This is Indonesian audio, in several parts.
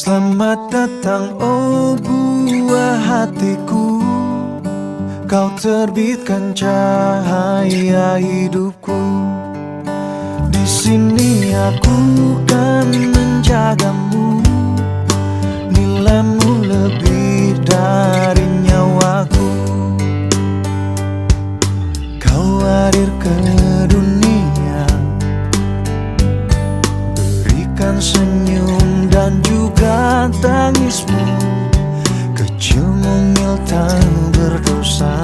Selamat datang oh buah hatiku. Kau terbitkan cahaya hidupku. Di sini aku kan menjagamu. Nilaimu lebih dari nyawaku. Kau hadir ke dunia. Berikan senyum dan juga tangismu. Kecil mungil tak berdosa.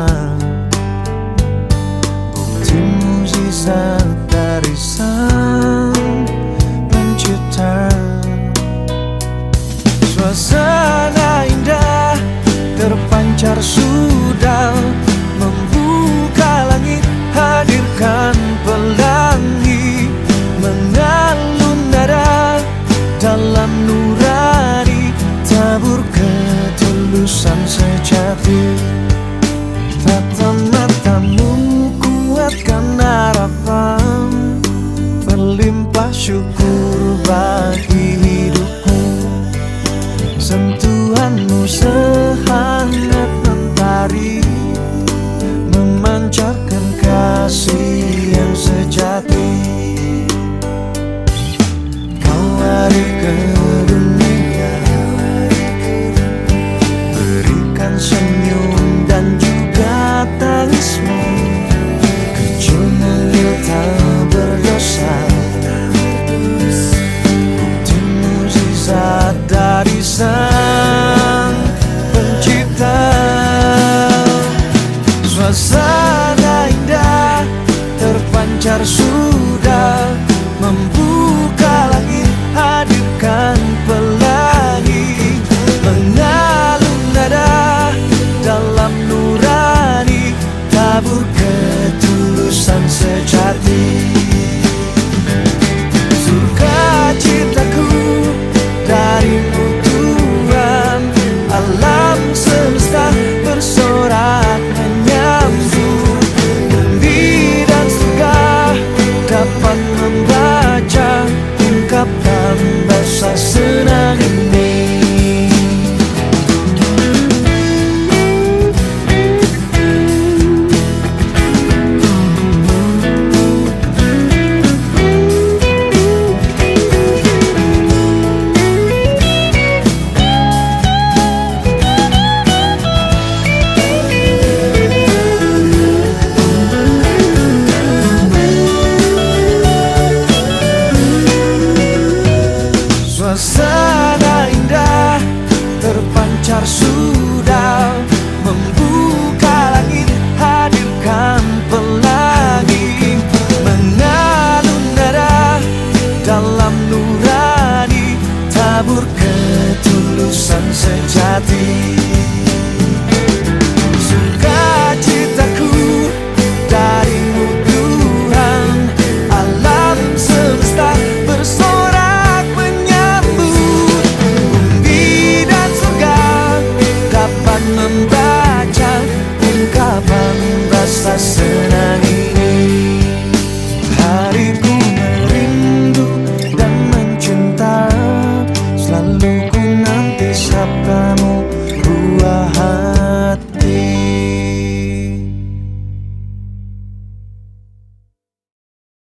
Sự